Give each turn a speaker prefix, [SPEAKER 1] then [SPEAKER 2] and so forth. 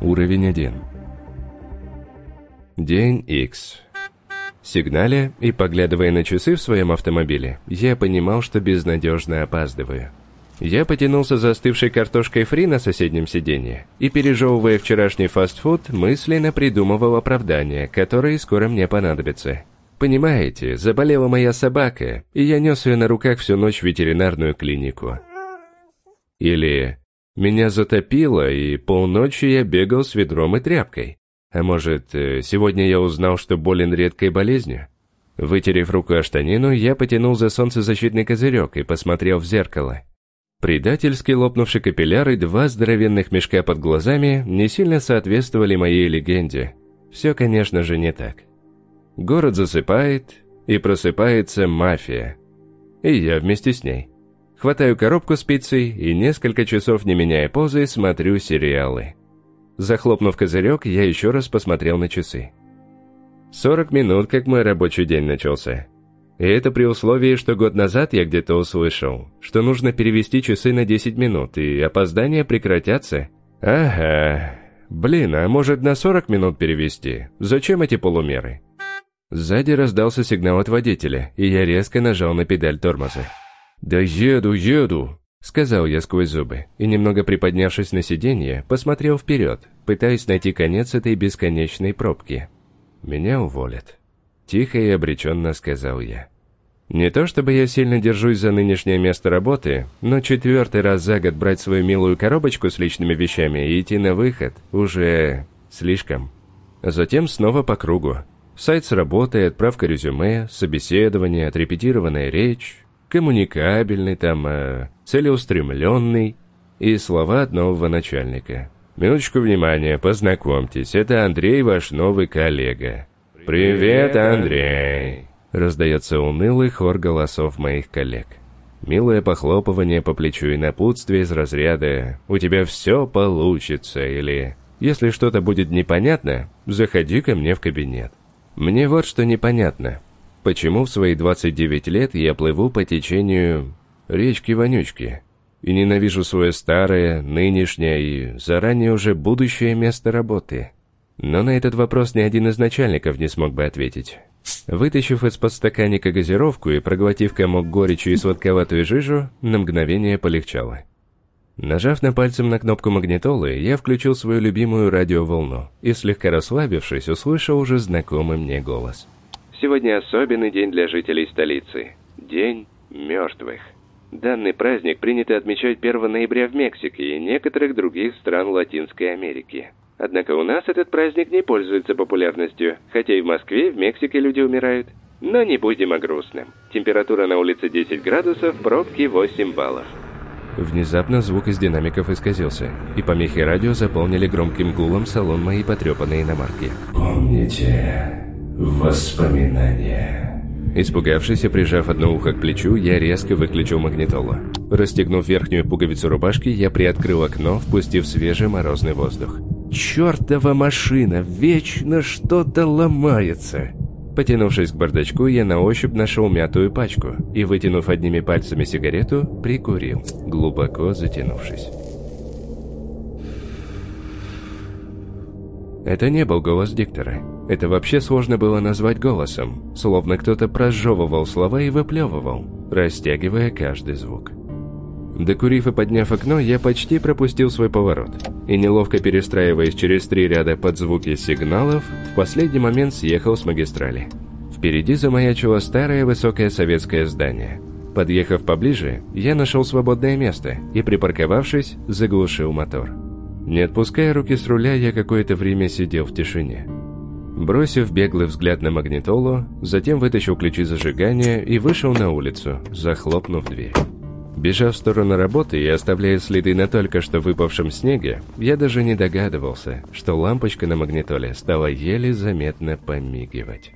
[SPEAKER 1] Уровень 1. День X. Сигналя и поглядывая на часы в своем автомобиле, я понимал, что безнадежно опаздываю. Я потянулся за остывшей картошкой фри на соседнем сиденье и, пережевывая вчерашний фастфуд, мысленно придумывал оправдания, которые скоро мне понадобятся. Понимаете, заболела моя собака, и я нес ее на руках всю ночь в ветеринарную клинику. Или меня затопило, и полночи я бегал с ведром и тряпкой. А может, э, сегодня я узнал, что болен редкой болезнью? Вытерев руку о штанину, я потянул за солнцезащитный козырек и посмотрел в зеркало. Предательски лопнувшие капилляры два здоровенных мешка под глазами не сильно соответствовали моей легенде. Все, конечно же, не так. Город засыпает, и просыпается мафия. И я вместе с ней. Хватаю коробку с пиццей и несколько часов, не меняя позы, смотрю сериалы. Захлопнув козырек, я еще раз посмотрел на часы. 40 минут, как мой рабочий день начался. И это при условии, что год назад я где-то услышал, что нужно перевести часы на 10 минут, и опоздания прекратятся. Ага. Блин, а может на 40 минут перевести? Зачем эти полумеры? Сзади раздался сигнал от водителя, и я резко нажал на педаль тормоза. «Да еду, еду!» — сказал я сквозь зубы, и, немного приподнявшись на сиденье, посмотрел вперед, пытаясь найти конец этой бесконечной пробки. «Меня уволят». Тихо и обреченно сказал я. Не то чтобы я сильно держусь за нынешнее место работы, но четвертый раз за год брать свою милую коробочку с личными вещами и идти на выход уже слишком. Затем снова по кругу. Сайт с работой, отправка резюме, собеседование, отрепетированная речь, коммуникабельный, там, э, целеустремленный и слова от нового начальника. Минуточку внимания, познакомьтесь, это Андрей, ваш новый коллега. «Привет, Андрей!» Раздается унылый хор голосов моих коллег. Милое похлопывание по плечу и напутствие из разряда «У тебя все получится» или «Если что-то будет непонятно, заходи ко мне в кабинет». Мне вот что непонятно. Почему в свои 29 лет я плыву по течению речки-вонючки и ненавижу свое старое, нынешнее и заранее уже будущее место работы? Но на этот вопрос ни один из начальников не смог бы ответить. Вытащив из подстаканника газировку и проглотив комок горечи и сладковатую жижу, на мгновение полегчало. Нажав на пальцем на кнопку магнитолы, я включил свою любимую радиоволну и, слегка расслабившись, услышал уже знакомый мне голос. Сегодня особенный день для жителей столицы. День мертвых. Данный праздник принято отмечать 1 ноября в Мексике и некоторых других стран Латинской Америки. Однако у нас этот праздник не пользуется популярностью, хотя и в Москве, и в Мексике люди умирают. Но не будем о грустном. Температура на улице 10 градусов, пробки 8 баллов. Внезапно звук из динамиков исказился, и помехи радио заполнили громким гулом салон моей потрепанной иномарки.
[SPEAKER 2] Помните, Воспоминания.
[SPEAKER 1] Испугавшись и прижав одно ухо к плечу, я резко выключил магнитолу. Расстегнув верхнюю пуговицу рубашки, я приоткрыл окно, впустив свежий морозный воздух. «Чертова машина! Вечно что-то ломается!» Потянувшись к бардачку, я на ощупь нашел мятую пачку и, вытянув одними пальцами сигарету, прикурил, глубоко затянувшись. Это не был голос диктора. Это вообще сложно было назвать голосом, словно кто-то прожевывал слова и выплевывал, растягивая каждый звук. Докурив и подняв окно, я почти пропустил свой поворот. И неловко перестраиваясь через три ряда под звуки сигналов, в последний момент съехал с магистрали. Впереди замаячило старое высокое советское здание. Подъехав поближе, я нашел свободное место и, припарковавшись, заглушил мотор. Не отпуская руки с руля, я какое-то время сидел в тишине. Бросив беглый взгляд на магнитолу, затем вытащил ключи зажигания и вышел на улицу, захлопнув дверь. Бежав в сторону работы и оставляя следы на только что выпавшем снеге, я даже не догадывался, что лампочка на магнитоле стала еле заметно помигивать.